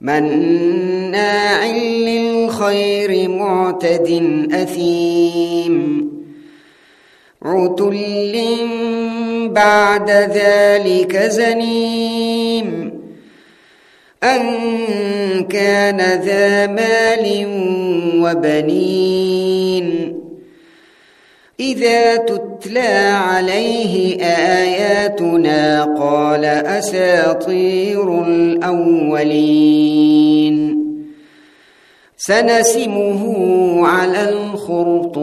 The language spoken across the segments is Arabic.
مناع للخير معتد أثيم. عتل بعد ذلك زنيم. ان كان ذا مال وبنين. إذا تتلى عليه آياتنا قال أساطير الأولين. سنسمه على الخرطوم.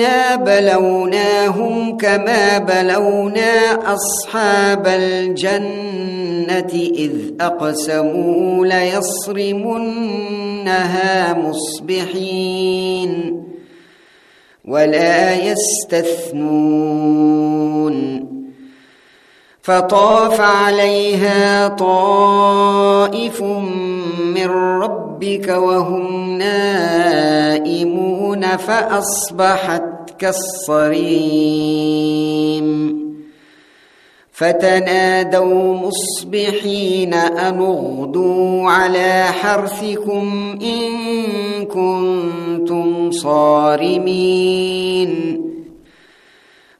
انا بلوناهم كما بلونا اصحاب الجنه اذ اقسموا ليصرمنها مصبحين ولا يستثنون فطاف عليها طائف من ربك وهم نائمون فأصبحت كالصريم. فتنادوا مصبحين أن اغدوا على حرثكم إن كنتم صارمين.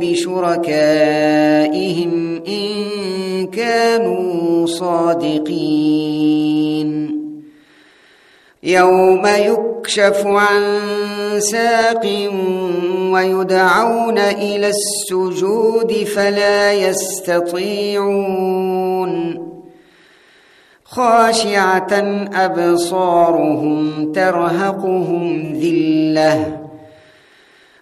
بشركائهم إن كانوا صادقين يوم يكشف عن ساق ويدعون إلى السجود فلا يستطيعون خاشعة أبصارهم ترهقهم ذلة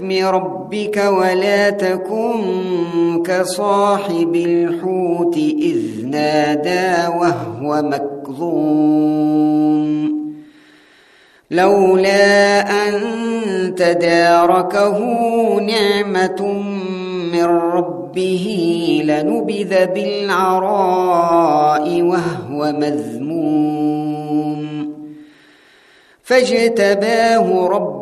ربك ولا تكن كصاحب الحوت إذ نادى وهو مكظوم. لولا أن تداركه نعمة من ربه لنبذ بالعراء وهو مذموم. فاجتباه ربه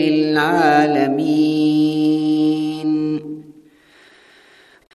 للعالمين.